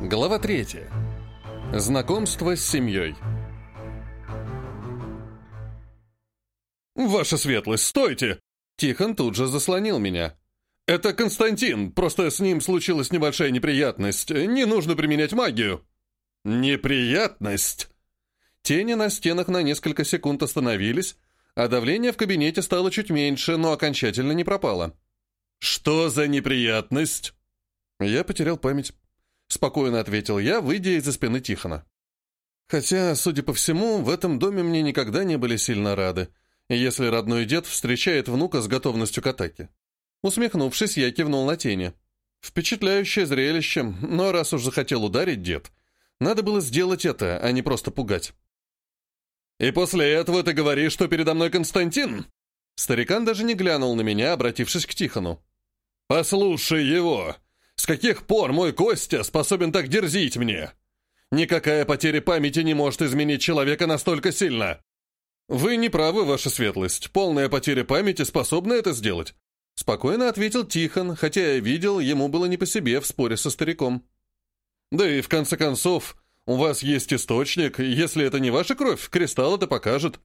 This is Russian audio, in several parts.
Глава 3. Знакомство с семьей. «Ваша светлость, стойте!» Тихон тут же заслонил меня. «Это Константин, просто с ним случилась небольшая неприятность. Не нужно применять магию». «Неприятность?» Тени на стенах на несколько секунд остановились, а давление в кабинете стало чуть меньше, но окончательно не пропало. «Что за неприятность?» Я потерял память. — спокойно ответил я, выйдя из-за спины Тихона. Хотя, судя по всему, в этом доме мне никогда не были сильно рады, если родной дед встречает внука с готовностью к атаке. Усмехнувшись, я кивнул на тени. Впечатляющее зрелище, но раз уж захотел ударить дед, надо было сделать это, а не просто пугать. «И после этого ты говоришь, что передо мной Константин?» Старикан даже не глянул на меня, обратившись к Тихону. «Послушай его! С каких пор мой Костя способен так дерзить мне? Никакая потеря памяти не может изменить человека настолько сильно. Вы не правы, ваша светлость. Полная потеря памяти способна это сделать. Спокойно ответил Тихон, хотя я видел, ему было не по себе в споре со стариком. Да и в конце концов, у вас есть источник, если это не ваша кровь, кристалл это покажет.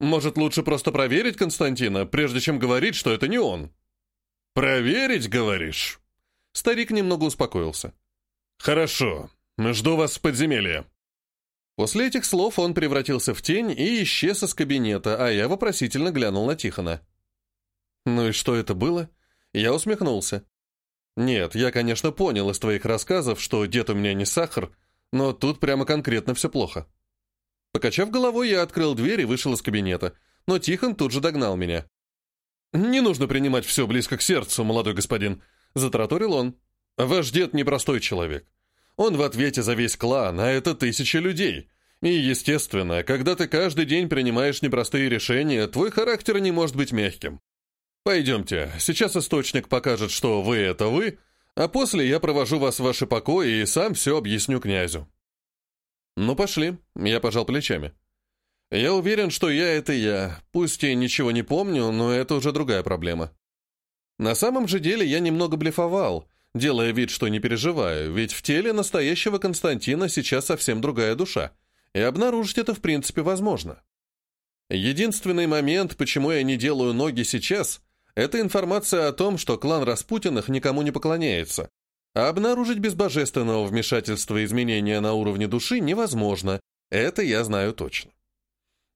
Может, лучше просто проверить Константина, прежде чем говорить, что это не он? Проверить, говоришь? Старик немного успокоился. «Хорошо. Жду вас в подземелье». После этих слов он превратился в тень и исчез из кабинета, а я вопросительно глянул на Тихона. «Ну и что это было?» Я усмехнулся. «Нет, я, конечно, понял из твоих рассказов, что дед у меня не сахар, но тут прямо конкретно все плохо». Покачав головой, я открыл дверь и вышел из кабинета, но Тихон тут же догнал меня. «Не нужно принимать все близко к сердцу, молодой господин», Затараторил он. «Ваш дед непростой человек. Он в ответе за весь клан, а это тысячи людей. И, естественно, когда ты каждый день принимаешь непростые решения, твой характер не может быть мягким. Пойдемте, сейчас источник покажет, что вы — это вы, а после я провожу вас в ваши покои и сам все объясню князю». «Ну, пошли», — я пожал плечами. «Я уверен, что я — это я. Пусть и ничего не помню, но это уже другая проблема». На самом же деле я немного блефовал, делая вид, что не переживаю, ведь в теле настоящего Константина сейчас совсем другая душа, и обнаружить это в принципе возможно. Единственный момент, почему я не делаю ноги сейчас, это информация о том, что клан Распутиных никому не поклоняется, а обнаружить без божественного вмешательства изменения на уровне души невозможно, это я знаю точно.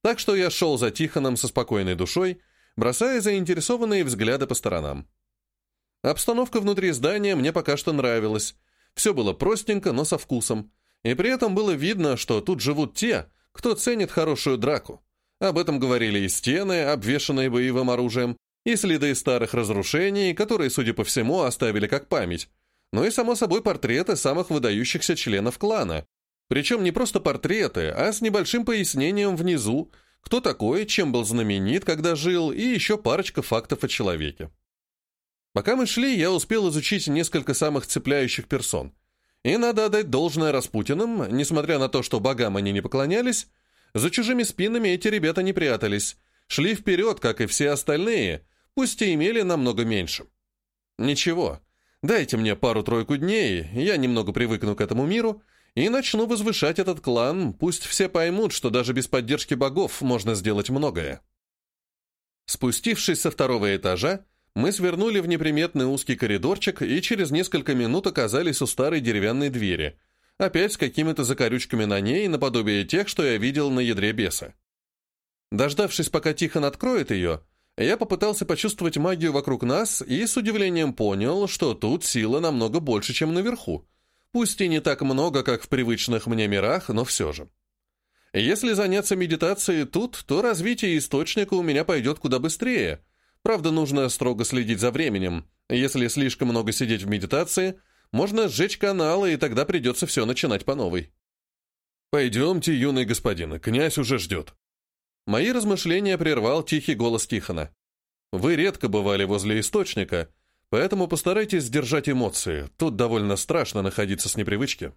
Так что я шел за Тихоном со спокойной душой, бросая заинтересованные взгляды по сторонам. Обстановка внутри здания мне пока что нравилась. Все было простенько, но со вкусом. И при этом было видно, что тут живут те, кто ценит хорошую драку. Об этом говорили и стены, обвешанные боевым оружием, и следы старых разрушений, которые, судя по всему, оставили как память. Ну и, само собой, портреты самых выдающихся членов клана. Причем не просто портреты, а с небольшим пояснением внизу, кто такой, чем был знаменит, когда жил, и еще парочка фактов о человеке. Пока мы шли, я успел изучить несколько самых цепляющих персон. И надо отдать должное Распутиным, несмотря на то, что богам они не поклонялись, за чужими спинами эти ребята не прятались, шли вперед, как и все остальные, пусть и имели намного меньше. Ничего, дайте мне пару-тройку дней, я немного привыкну к этому миру, и начну возвышать этот клан, пусть все поймут, что даже без поддержки богов можно сделать многое. Спустившись со второго этажа, мы свернули в неприметный узкий коридорчик и через несколько минут оказались у старой деревянной двери, опять с какими-то закорючками на ней, наподобие тех, что я видел на ядре беса. Дождавшись, пока Тихон откроет ее, я попытался почувствовать магию вокруг нас и с удивлением понял, что тут сила намного больше, чем наверху. Пусть и не так много, как в привычных мне мирах, но все же. Если заняться медитацией тут, то развитие источника у меня пойдет куда быстрее. Правда, нужно строго следить за временем. Если слишком много сидеть в медитации, можно сжечь каналы, и тогда придется все начинать по новой. «Пойдемте, юный господин, князь уже ждет». Мои размышления прервал тихий голос Тихона. «Вы редко бывали возле источника, Поэтому постарайтесь сдержать эмоции. Тут довольно страшно находиться с непривычки.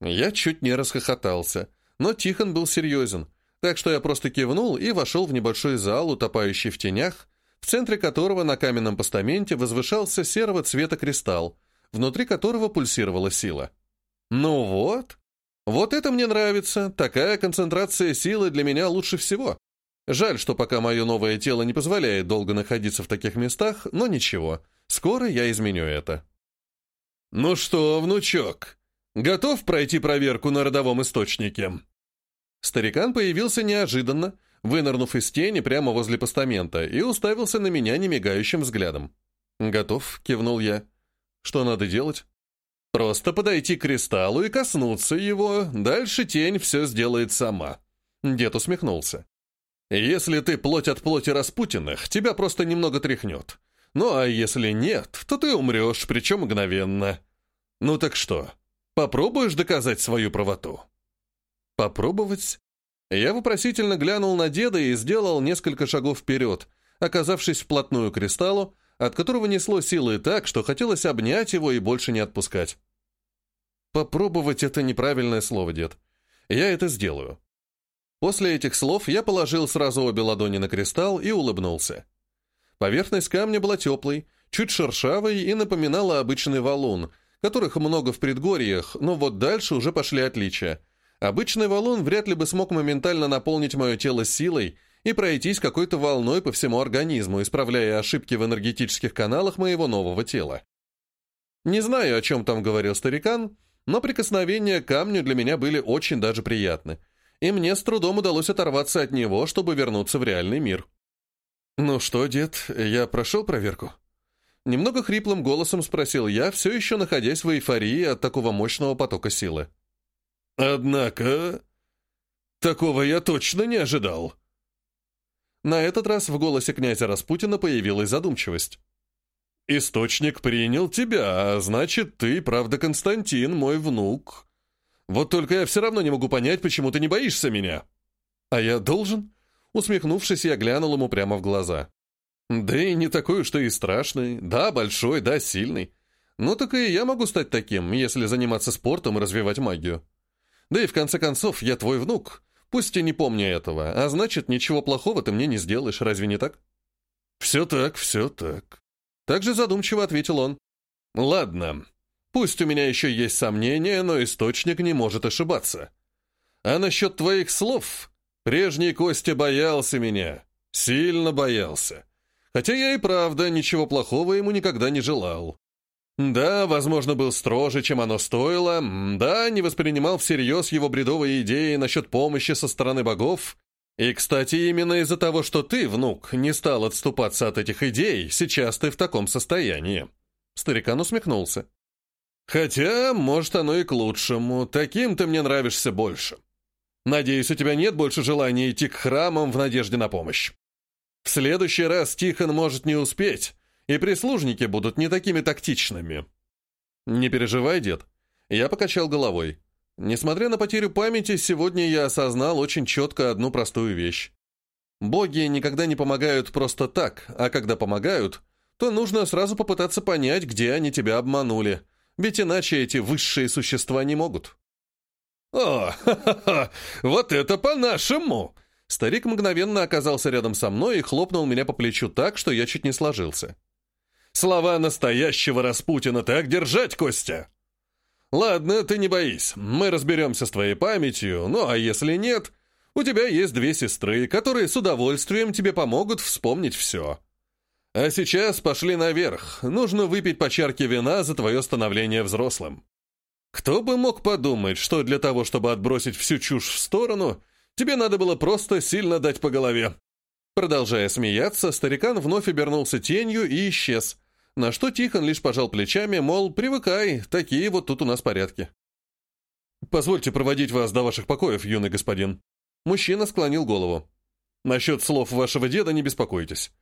Я чуть не расхохотался, но Тихон был серьезен, так что я просто кивнул и вошел в небольшой зал, утопающий в тенях, в центре которого на каменном постаменте возвышался серого цвета кристалл, внутри которого пульсировала сила. Ну вот. Вот это мне нравится. Такая концентрация силы для меня лучше всего. Жаль, что пока мое новое тело не позволяет долго находиться в таких местах, но ничего. Скоро я изменю это. «Ну что, внучок, готов пройти проверку на родовом источнике?» Старикан появился неожиданно, вынырнув из тени прямо возле постамента, и уставился на меня немигающим взглядом. «Готов», — кивнул я. «Что надо делать?» «Просто подойти к кристаллу и коснуться его, дальше тень все сделает сама». Дед усмехнулся. «Если ты плоть от плоти Распутиных, тебя просто немного тряхнет. Ну а если нет, то ты умрешь, причем мгновенно. Ну так что, попробуешь доказать свою правоту?» «Попробовать?» Я вопросительно глянул на деда и сделал несколько шагов вперед, оказавшись вплотную к кристаллу, от которого несло силы так, что хотелось обнять его и больше не отпускать. «Попробовать — это неправильное слово, дед. Я это сделаю». После этих слов я положил сразу обе ладони на кристалл и улыбнулся. Поверхность камня была теплой, чуть шершавой и напоминала обычный валун, которых много в предгорьях, но вот дальше уже пошли отличия. Обычный валун вряд ли бы смог моментально наполнить мое тело силой и пройтись какой-то волной по всему организму, исправляя ошибки в энергетических каналах моего нового тела. Не знаю, о чем там говорил старикан, но прикосновения к камню для меня были очень даже приятны, и мне с трудом удалось оторваться от него, чтобы вернуться в реальный мир. «Ну что, дед, я прошел проверку?» Немного хриплым голосом спросил я, все еще находясь в эйфории от такого мощного потока силы. «Однако, такого я точно не ожидал». На этот раз в голосе князя Распутина появилась задумчивость. «Источник принял тебя, а значит, ты, правда, Константин, мой внук. Вот только я все равно не могу понять, почему ты не боишься меня». «А я должен?» Усмехнувшись, я глянул ему прямо в глаза. «Да и не такой уж ты и страшный. Да, большой, да, сильный. Ну так и я могу стать таким, если заниматься спортом и развивать магию. Да и в конце концов, я твой внук. Пусть и не помню этого, а значит, ничего плохого ты мне не сделаешь, разве не так?» «Все так, все так». Также задумчиво ответил он. «Ладно, пусть у меня еще есть сомнения, но источник не может ошибаться. А насчет твоих слов, Прежний Костя боялся меня, сильно боялся. Хотя я и правда ничего плохого ему никогда не желал. Да, возможно, был строже, чем оно стоило, да, не воспринимал всерьез его бредовые идеи насчет помощи со стороны богов. И, кстати, именно из-за того, что ты, внук, не стал отступаться от этих идей, сейчас ты в таком состоянии. Старикан усмехнулся. Хотя, может, оно и к лучшему, таким ты мне нравишься больше. Надеюсь, у тебя нет больше желания идти к храмам в надежде на помощь. В следующий раз Тихон может не успеть, и прислужники будут не такими тактичными. Не переживай, дед. Я покачал головой. Несмотря на потерю памяти, сегодня я осознал очень четко одну простую вещь. Боги никогда не помогают просто так, а когда помогают, то нужно сразу попытаться понять, где они тебя обманули, ведь иначе эти высшие существа не могут. «О, ха-ха-ха! Вот это по-нашему!» Старик мгновенно оказался рядом со мной и хлопнул меня по плечу так, что я чуть не сложился. «Слова настоящего Распутина так держать, Костя!» «Ладно, ты не боись, мы разберемся с твоей памятью, ну а если нет, у тебя есть две сестры, которые с удовольствием тебе помогут вспомнить все. А сейчас пошли наверх, нужно выпить по чарке вина за твое становление взрослым». Кто бы мог подумать, что для того, чтобы отбросить всю чушь в сторону, тебе надо было просто сильно дать по голове. Продолжая смеяться, старикан вновь обернулся тенью и исчез, на что Тихон лишь пожал плечами, мол, привыкай, такие вот тут у нас порядки. «Позвольте проводить вас до ваших покоев, юный господин». Мужчина склонил голову. «Насчет слов вашего деда не беспокойтесь.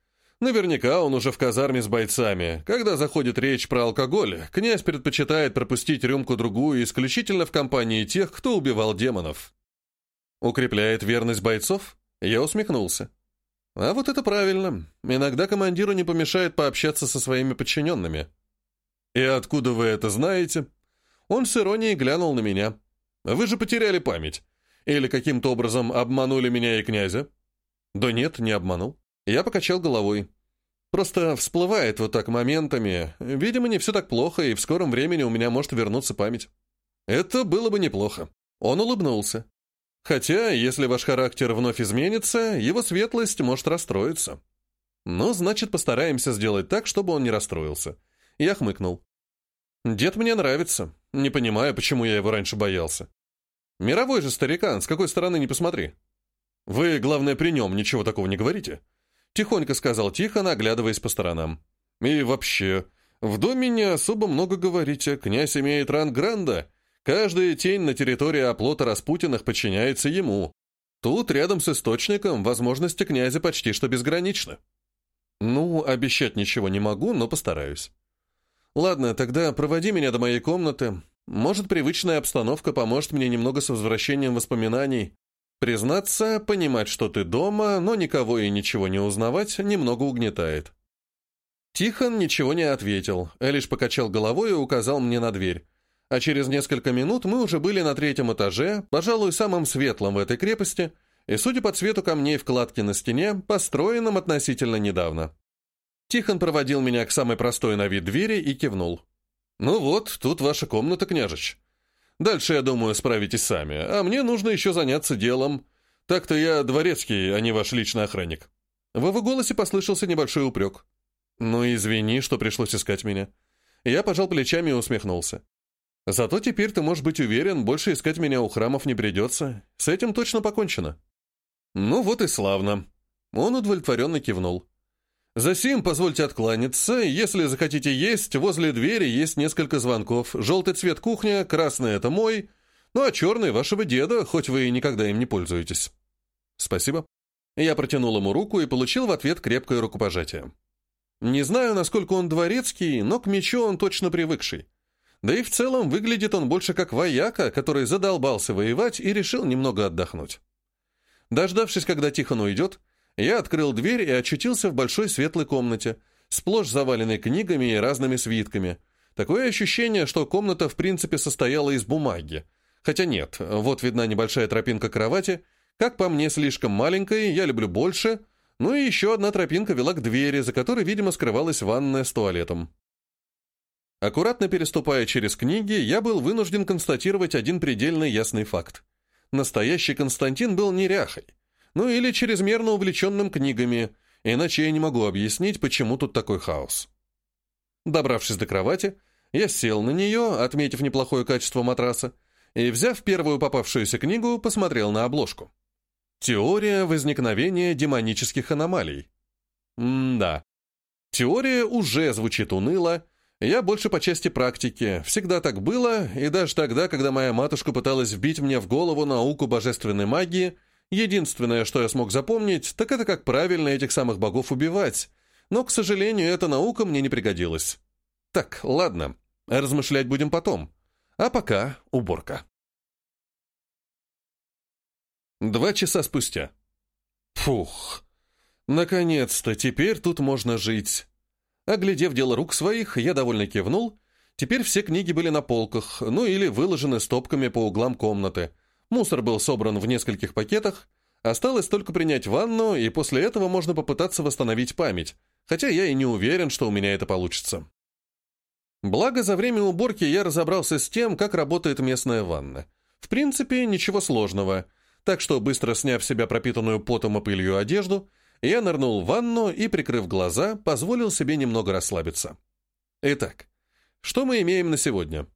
Наверняка он уже в казарме с бойцами. Когда заходит речь про алкоголь, князь предпочитает пропустить рюмку-другую исключительно в компании тех, кто убивал демонов. Укрепляет верность бойцов? Я усмехнулся. А вот это правильно. Иногда командиру не помешает пообщаться со своими подчиненными. И откуда вы это знаете? Он с иронией глянул на меня. Вы же потеряли память. Или каким-то образом обманули меня и князя? Да нет, не обманул. Я покачал головой. Просто всплывает вот так моментами. Видимо, не все так плохо, и в скором времени у меня может вернуться память. Это было бы неплохо. Он улыбнулся. Хотя, если ваш характер вновь изменится, его светлость может расстроиться. Ну, значит, постараемся сделать так, чтобы он не расстроился. Я хмыкнул. Дед мне нравится. Не понимаю, почему я его раньше боялся. Мировой же старикан, с какой стороны не посмотри. Вы, главное, при нем ничего такого не говорите. Тихонько сказал Тихон, оглядываясь по сторонам. И вообще, в доме не особо много говорите. Князь имеет ранг Гранда. Каждая тень на территории оплота Распутиных подчиняется ему. Тут, рядом с источником, возможности князя почти что безграничны. Ну, обещать ничего не могу, но постараюсь. Ладно, тогда проводи меня до моей комнаты. Может, привычная обстановка поможет мне немного с возвращением воспоминаний. Признаться, понимать, что ты дома, но никого и ничего не узнавать, немного угнетает. Тихон ничего не ответил, а лишь покачал головой и указал мне на дверь. А через несколько минут мы уже были на третьем этаже, пожалуй, самым светлым в этой крепости, и, судя по цвету камней вкладки на стене, построенным относительно недавно. Тихон проводил меня к самой простой на вид двери и кивнул. «Ну вот, тут ваша комната, княжич. Дальше, я думаю, справитесь сами, а мне нужно еще заняться делом. Так-то я дворецкий, а не ваш личный охранник». В его голосе послышался небольшой упрек. «Ну, извини, что пришлось искать меня». Я пожал плечами и усмехнулся. «Зато теперь ты можешь быть уверен, больше искать меня у храмов не придется. С этим точно покончено». «Ну вот и славно». Он удовлетворенно кивнул. Засим, позвольте откланяться. Если захотите есть, возле двери есть несколько звонков. Желтый цвет кухня, красный — это мой, ну а черный — вашего деда, хоть вы и никогда им не пользуетесь. Спасибо. Я протянул ему руку и получил в ответ крепкое рукопожатие. Не знаю, насколько он дворецкий, но к мечу он точно привыкший. Да и в целом выглядит он больше как вояка, который задолбался воевать и решил немного отдохнуть. Дождавшись, когда Тихон уйдет, я открыл дверь и очутился в большой светлой комнате, сплошь заваленной книгами и разными свитками. Такое ощущение, что комната в принципе состояла из бумаги. Хотя нет, вот видна небольшая тропинка кровати. Как по мне, слишком маленькая, я люблю больше. Ну и еще одна тропинка вела к двери, за которой, видимо, скрывалась ванная с туалетом. Аккуратно переступая через книги, я был вынужден констатировать один предельно ясный факт. Настоящий Константин был неряхой ну или чрезмерно увлеченным книгами, иначе я не могу объяснить, почему тут такой хаос. Добравшись до кровати, я сел на нее, отметив неплохое качество матраса, и, взяв первую попавшуюся книгу, посмотрел на обложку. Теория возникновения демонических аномалий. М-да. Теория уже звучит уныло, я больше по части практики. Всегда так было, и даже тогда, когда моя матушка пыталась вбить мне в голову науку божественной магии, Единственное, что я смог запомнить, так это как правильно этих самых богов убивать. Но, к сожалению, эта наука мне не пригодилась. Так, ладно, размышлять будем потом. А пока уборка. Два часа спустя. Фух. Наконец-то, теперь тут можно жить. Оглядев дело рук своих, я довольно кивнул. Теперь все книги были на полках, ну или выложены стопками по углам комнаты — Мусор был собран в нескольких пакетах, осталось только принять ванну, и после этого можно попытаться восстановить память, хотя я и не уверен, что у меня это получится. Благо, за время уборки я разобрался с тем, как работает местная ванна. В принципе, ничего сложного, так что, быстро сняв себя пропитанную потом и пылью одежду, я нырнул в ванну и, прикрыв глаза, позволил себе немного расслабиться. Итак, что мы имеем на сегодня?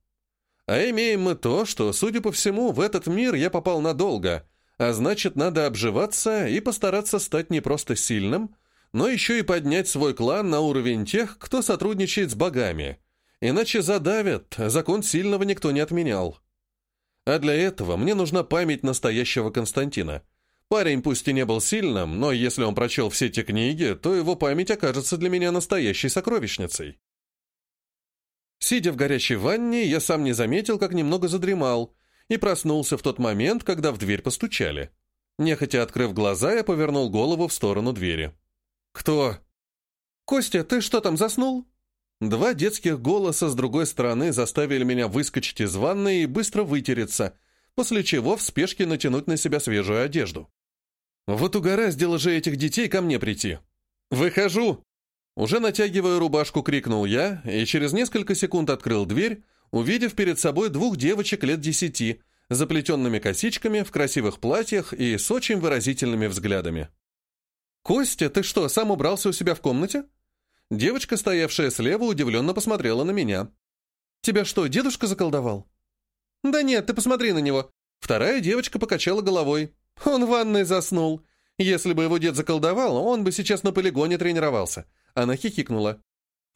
А имеем мы то, что, судя по всему, в этот мир я попал надолго, а значит, надо обживаться и постараться стать не просто сильным, но еще и поднять свой клан на уровень тех, кто сотрудничает с богами. Иначе задавят, закон сильного никто не отменял. А для этого мне нужна память настоящего Константина. Парень пусть и не был сильным, но если он прочел все эти книги, то его память окажется для меня настоящей сокровищницей. Сидя в горячей ванне, я сам не заметил, как немного задремал, и проснулся в тот момент, когда в дверь постучали. Нехотя открыв глаза, я повернул голову в сторону двери. «Кто?» «Костя, ты что там, заснул?» Два детских голоса с другой стороны заставили меня выскочить из ванны и быстро вытереться, после чего в спешке натянуть на себя свежую одежду. Вот угораздило же этих детей ко мне прийти. «Выхожу!» Уже натягивая рубашку, крикнул я, и через несколько секунд открыл дверь, увидев перед собой двух девочек лет десяти, заплетенными косичками, в красивых платьях и с очень выразительными взглядами. «Костя, ты что, сам убрался у себя в комнате?» Девочка, стоявшая слева, удивленно посмотрела на меня. «Тебя что, дедушка заколдовал?» «Да нет, ты посмотри на него». Вторая девочка покачала головой. «Он в ванной заснул. Если бы его дед заколдовал, он бы сейчас на полигоне тренировался». Она хихикнула.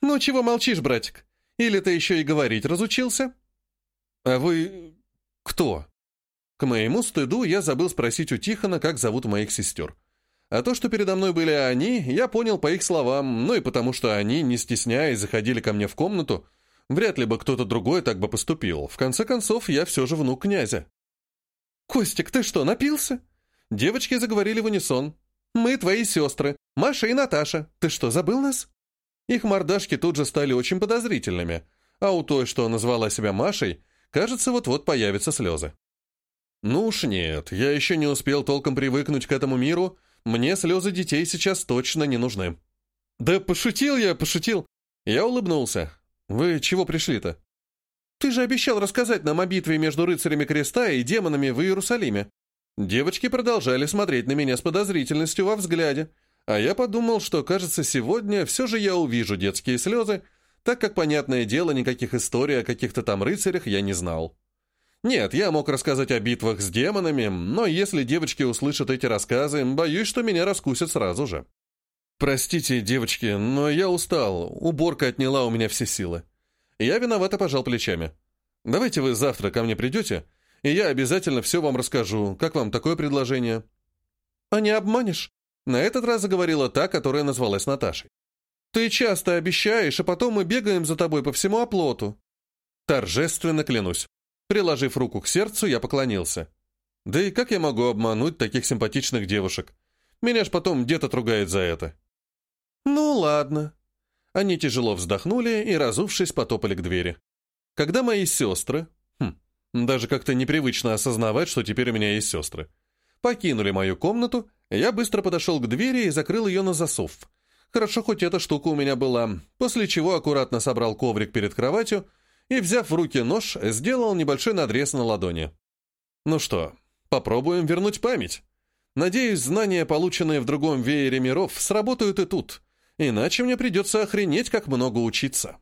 «Ну чего молчишь, братик? Или ты еще и говорить разучился?» «А вы... кто?» К моему стыду я забыл спросить у Тихона, как зовут моих сестер. А то, что передо мной были они, я понял по их словам, ну и потому что они, не стесняясь, заходили ко мне в комнату, вряд ли бы кто-то другой так бы поступил. В конце концов, я все же внук князя. «Костик, ты что, напился?» Девочки заговорили в унисон. «Мы твои сестры, Маша и Наташа. Ты что, забыл нас?» Их мордашки тут же стали очень подозрительными, а у той, что назвала себя Машей, кажется, вот-вот появятся слезы. «Ну уж нет, я еще не успел толком привыкнуть к этому миру, мне слезы детей сейчас точно не нужны». «Да пошутил я, пошутил!» Я улыбнулся. «Вы чего пришли-то?» «Ты же обещал рассказать нам о битве между рыцарями креста и демонами в Иерусалиме». Девочки продолжали смотреть на меня с подозрительностью во взгляде, а я подумал, что, кажется, сегодня все же я увижу детские слезы, так как, понятное дело, никаких историй о каких-то там рыцарях я не знал. Нет, я мог рассказать о битвах с демонами, но если девочки услышат эти рассказы, боюсь, что меня раскусят сразу же. Простите, девочки, но я устал, уборка отняла у меня все силы. Я виновато пожал плечами. Давайте вы завтра ко мне придете, и я обязательно все вам расскажу. Как вам такое предложение? А не обманешь? На этот раз заговорила та, которая назвалась Наташей. Ты часто обещаешь, а потом мы бегаем за тобой по всему оплоту. Торжественно клянусь. Приложив руку к сердцу, я поклонился. Да и как я могу обмануть таких симпатичных девушек? Меня ж потом дед отругает за это. Ну ладно. Они тяжело вздохнули и, разувшись, потопали к двери. Когда мои сестры... Хм, даже как-то непривычно осознавать, что теперь у меня есть сестры. Покинули мою комнату, я быстро подошел к двери и закрыл ее на засов. Хорошо, хоть эта штука у меня была, после чего аккуратно собрал коврик перед кроватью и, взяв в руки нож, сделал небольшой надрез на ладони. Ну что, попробуем вернуть память. Надеюсь, знания, полученные в другом веере миров, сработают и тут, иначе мне придется охренеть, как много учиться.